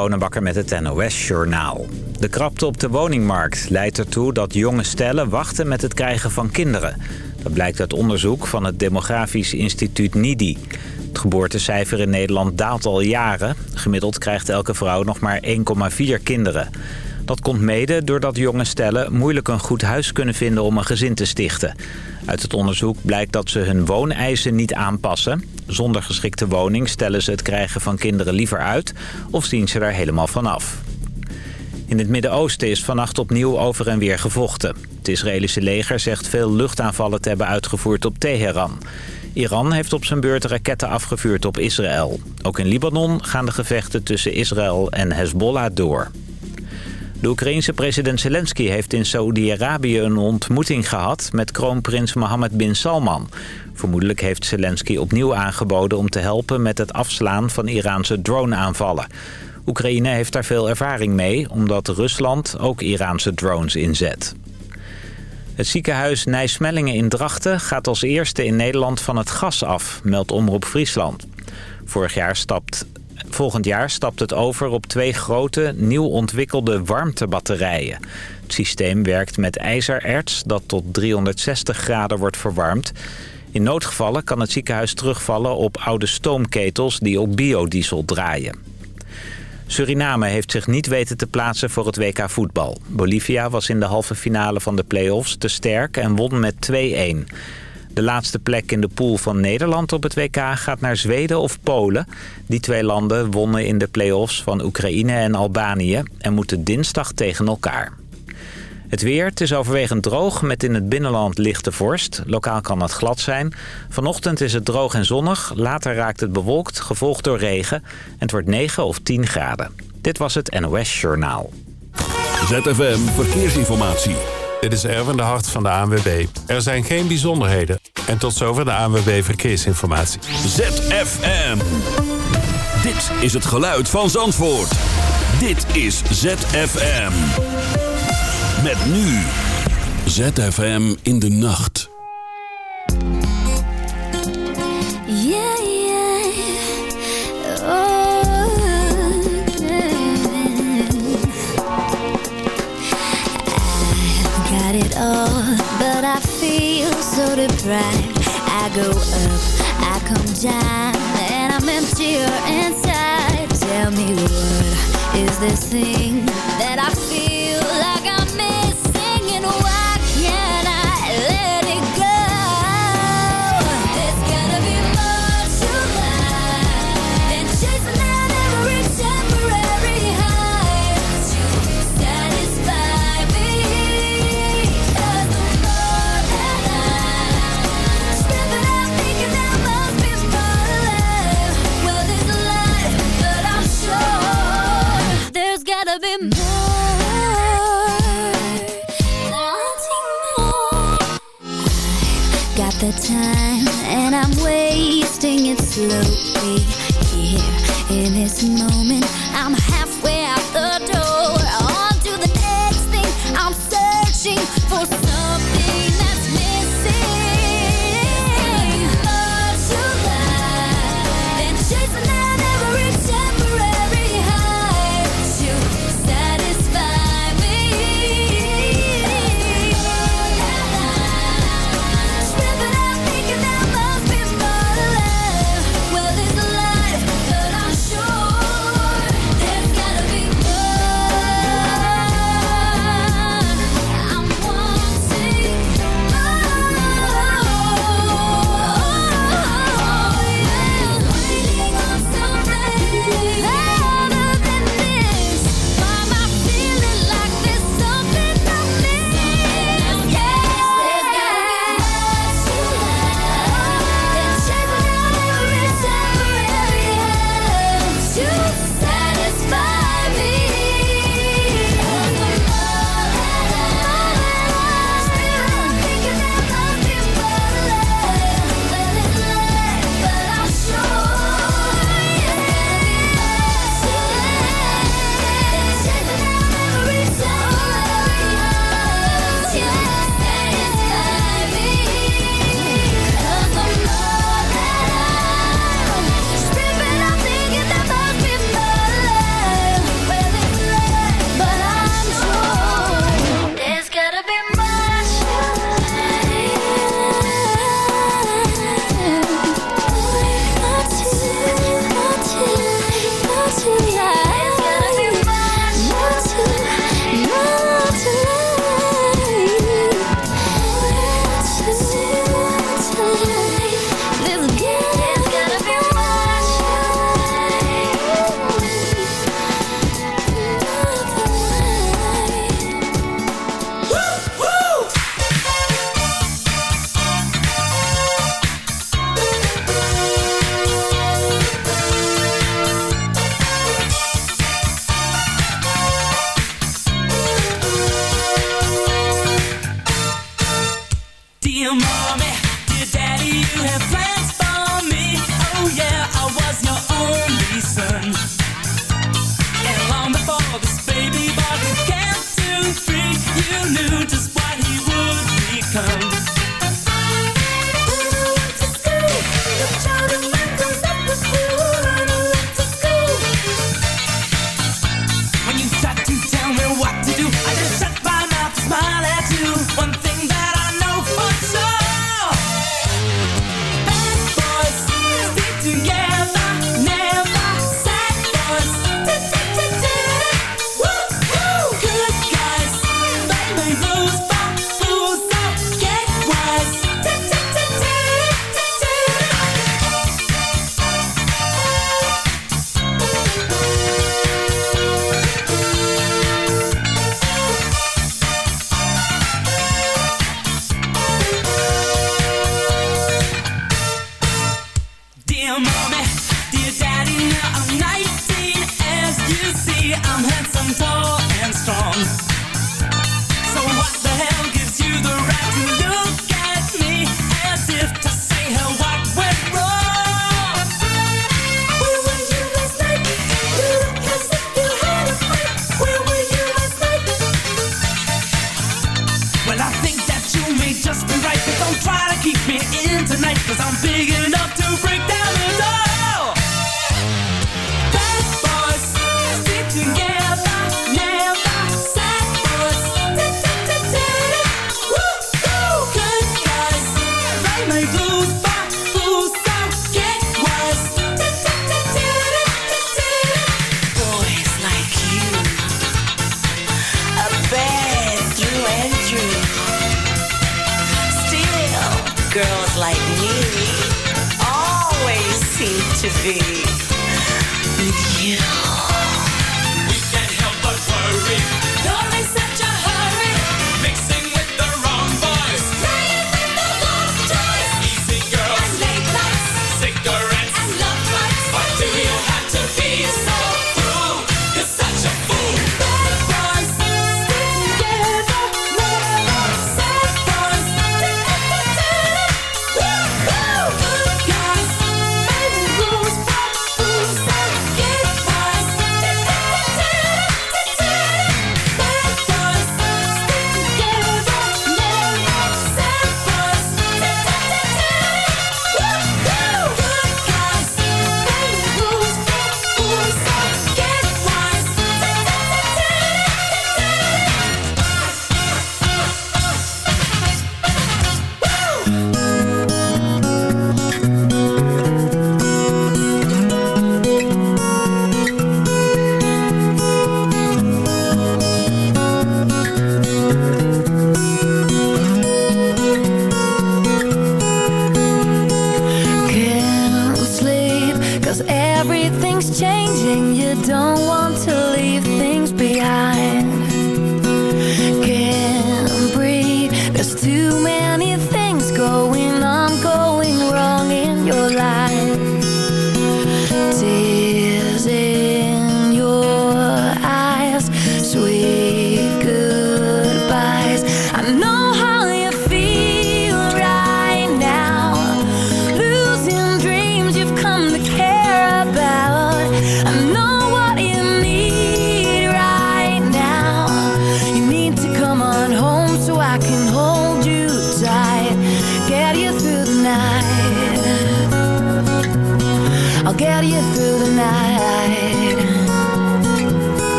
Bonenbakker met het NOS Journaal. De krapte op de woningmarkt leidt ertoe dat jonge stellen wachten met het krijgen van kinderen. Dat blijkt uit onderzoek van het Demografisch Instituut NIDI. Het geboortecijfer in Nederland daalt al jaren. Gemiddeld krijgt elke vrouw nog maar 1,4 kinderen. Dat komt mede doordat jonge stellen moeilijk een goed huis kunnen vinden om een gezin te stichten. Uit het onderzoek blijkt dat ze hun wooneisen niet aanpassen. Zonder geschikte woning stellen ze het krijgen van kinderen liever uit of zien ze daar helemaal vanaf. In het Midden-Oosten is vannacht opnieuw over en weer gevochten. Het Israëlische leger zegt veel luchtaanvallen te hebben uitgevoerd op Teheran. Iran heeft op zijn beurt raketten afgevuurd op Israël. Ook in Libanon gaan de gevechten tussen Israël en Hezbollah door. De Oekraïense president Zelensky heeft in Saoedi-Arabië een ontmoeting gehad met kroonprins Mohammed bin Salman. Vermoedelijk heeft Zelensky opnieuw aangeboden om te helpen met het afslaan van Iraanse drone-aanvallen. Oekraïne heeft daar veel ervaring mee, omdat Rusland ook Iraanse drones inzet. Het ziekenhuis Nijsmellingen in Drachten gaat als eerste in Nederland van het gas af, meldt Omroep Friesland. Vorig jaar stapt Volgend jaar stapt het over op twee grote, nieuw ontwikkelde warmtebatterijen. Het systeem werkt met ijzererts dat tot 360 graden wordt verwarmd. In noodgevallen kan het ziekenhuis terugvallen op oude stoomketels die op biodiesel draaien. Suriname heeft zich niet weten te plaatsen voor het WK voetbal. Bolivia was in de halve finale van de play-offs te sterk en won met 2-1. De laatste plek in de pool van Nederland op het WK gaat naar Zweden of Polen. Die twee landen wonnen in de play-offs van Oekraïne en Albanië en moeten dinsdag tegen elkaar. Het weer, het is overwegend droog met in het binnenland lichte vorst. Lokaal kan het glad zijn. Vanochtend is het droog en zonnig. Later raakt het bewolkt, gevolgd door regen. En het wordt 9 of 10 graden. Dit was het NOS Journaal. ZFM Verkeersinformatie. Dit is Erwin de Hart van de ANWB. Er zijn geen bijzonderheden. En tot zover de ANWB Verkeersinformatie. ZFM. Dit is het geluid van Zandvoort. Dit is ZFM. Met nu. ZFM in de nacht. So. I go up, I come down, and I'm emptier inside. Tell me what is this thing that I feel like I'm missing, and why slowly Here in this moment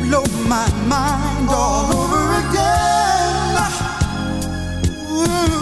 blow my mind all over again. Ooh.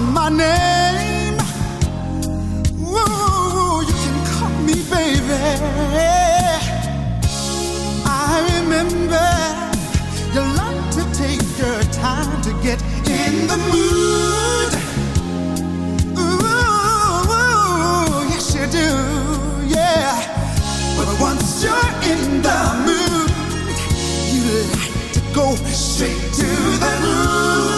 my name. Ooh, you can call me baby. I remember you love to take your time to get in the mood. Ooh, yes you do, yeah. But once you're in the mood, you like to go straight to the moon.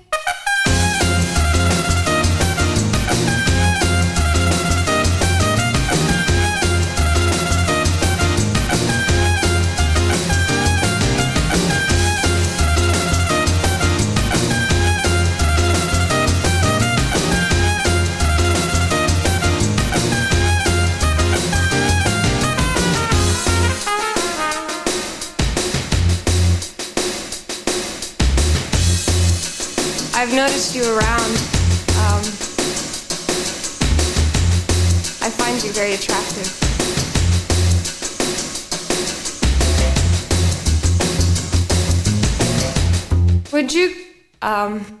Um,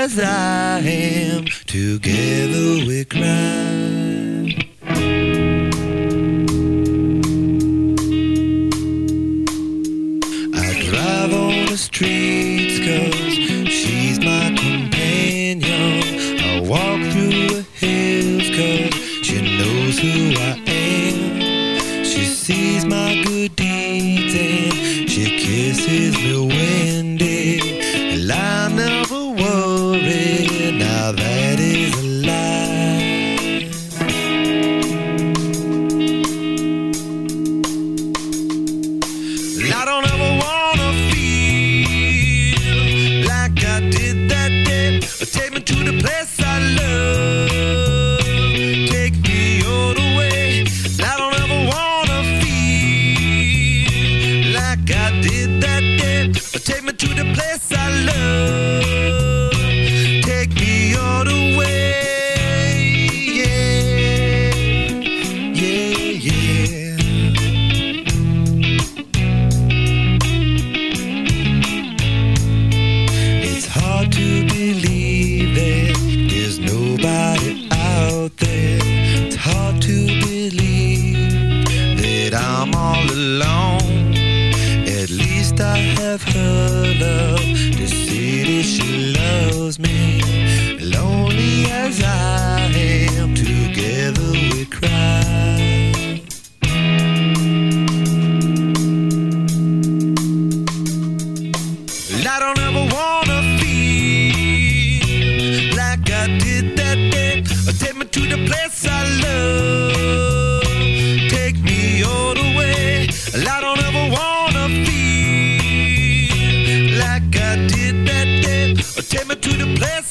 as I am. Together we cry. To the place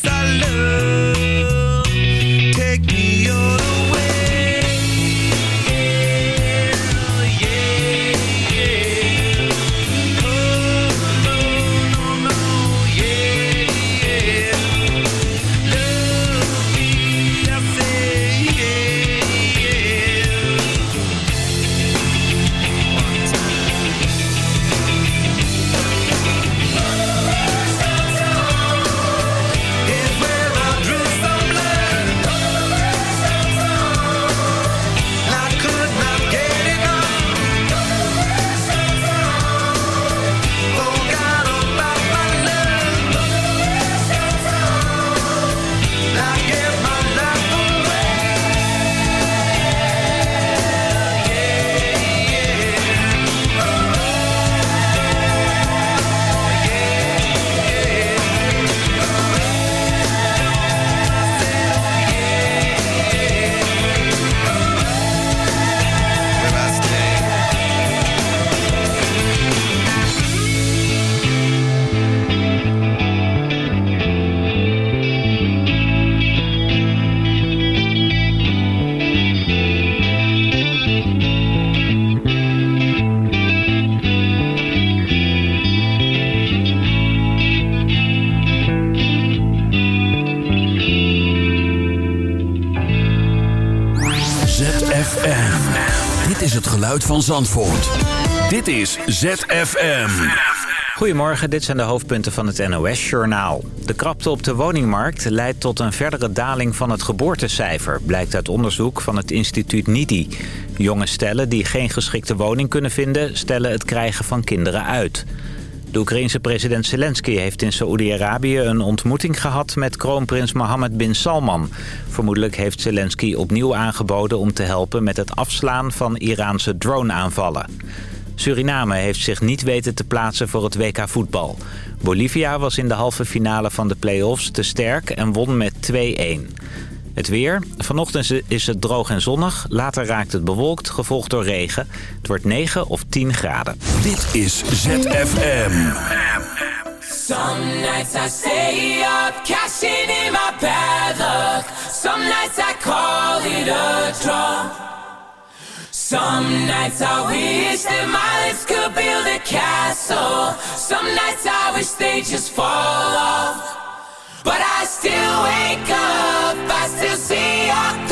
geluid van Zandvoort. Dit is ZFM. Goedemorgen, dit zijn de hoofdpunten van het NOS-journaal. De krapte op de woningmarkt leidt tot een verdere daling van het geboortecijfer... blijkt uit onderzoek van het instituut NIDI. Jonge stellen die geen geschikte woning kunnen vinden... stellen het krijgen van kinderen uit. De Oekraïense president Zelensky heeft in Saoedi-Arabië een ontmoeting gehad met kroonprins Mohammed bin Salman. Vermoedelijk heeft Zelensky opnieuw aangeboden om te helpen met het afslaan van Iraanse drone-aanvallen. Suriname heeft zich niet weten te plaatsen voor het WK voetbal. Bolivia was in de halve finale van de play-offs te sterk en won met 2-1. Het weer. Vanochtend is het droog en zonnig. Later raakt het bewolkt, gevolgd door regen. Het wordt 9 of 10 graden. Dit is ZFM. Some nights I stay up, cashing in my bad luck. Some nights I call it a draw. Some nights I wish that my lips could build a castle. Some nights I wish they just fall off. But I still wake up, I still see your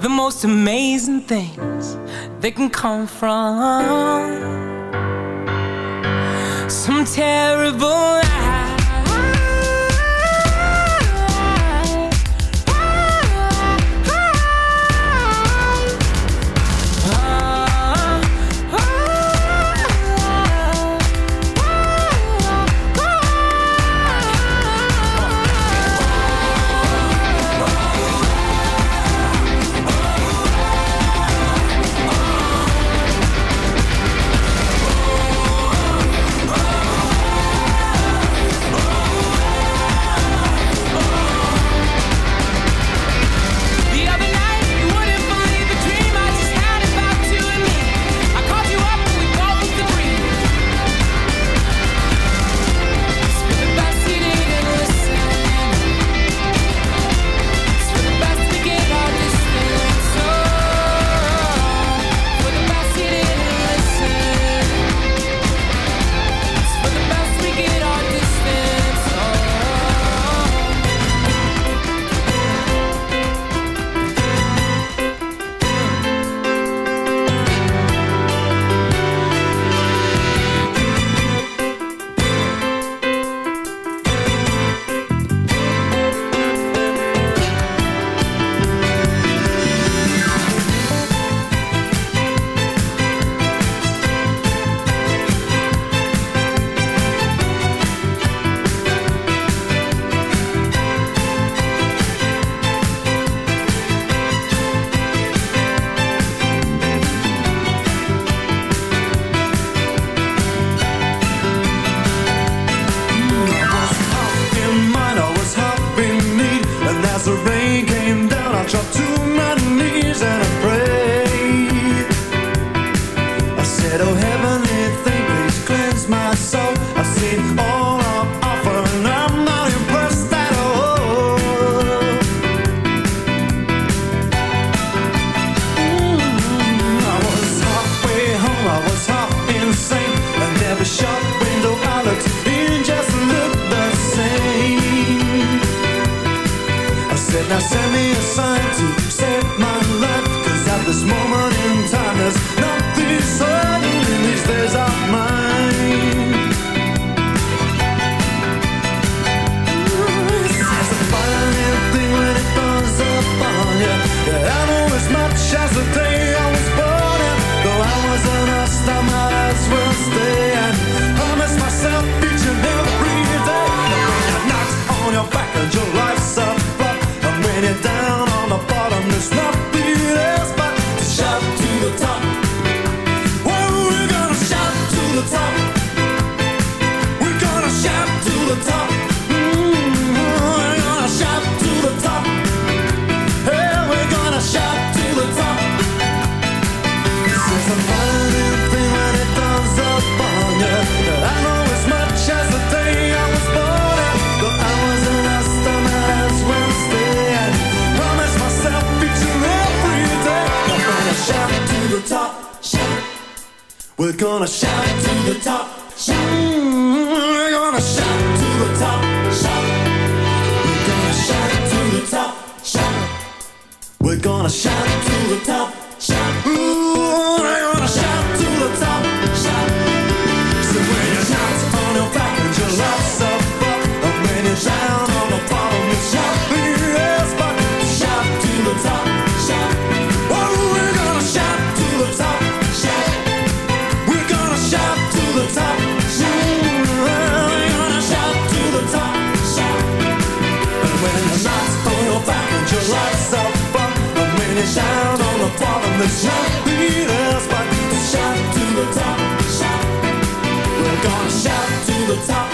the most amazing things that can come from. Some terrible We're gonna shout to the top, shout. Ooh, the shot leaders, but shout to the top, shout. We're gonna shout to the top.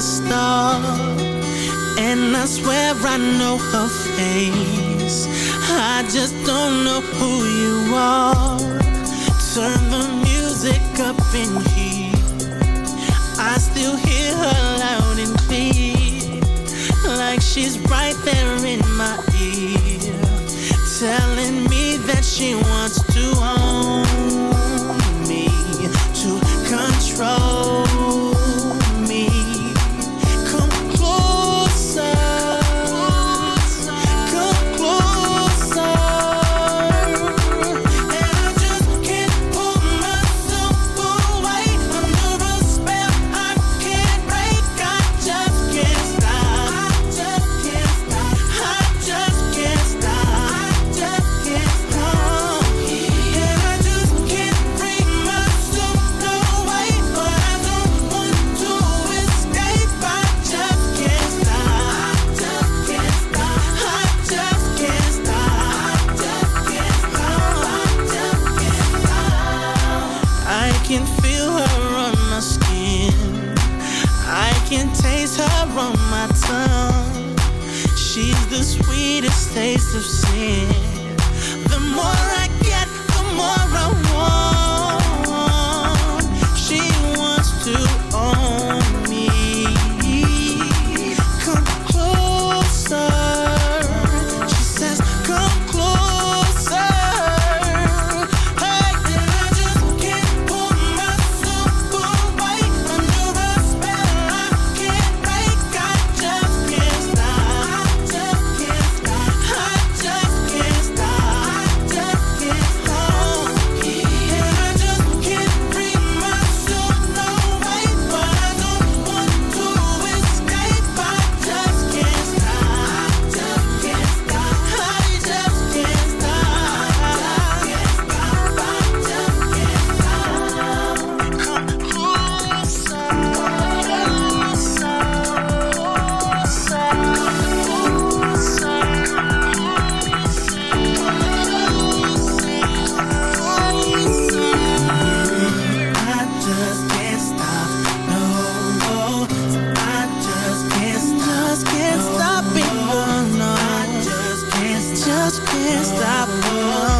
Just like just can't stop. Oh.